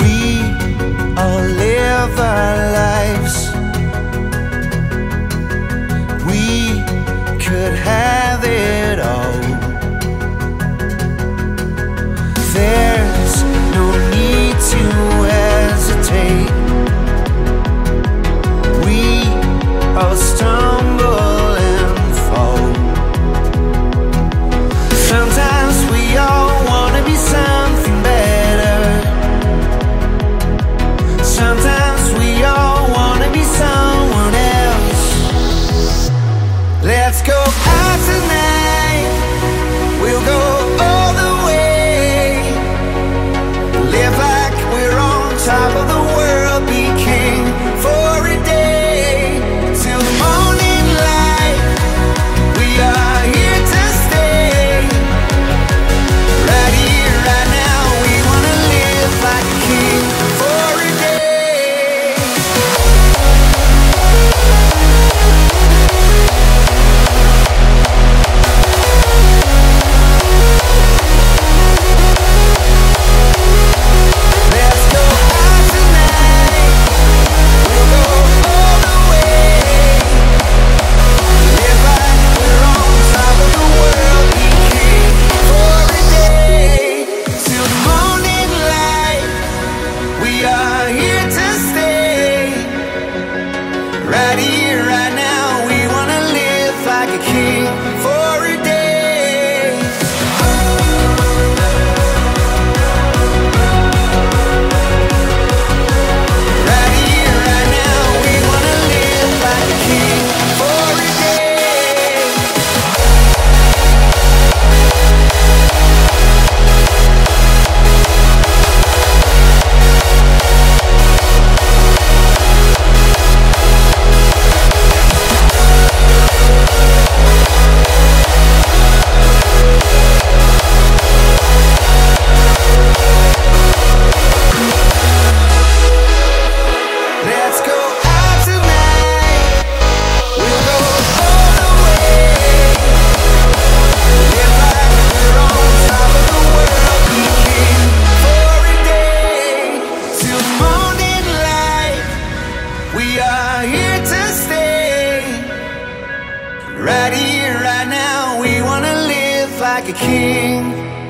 We are living. Right here, right now, we wanna live like a king. We are here to stay. Right here, right now, we wanna live like a king.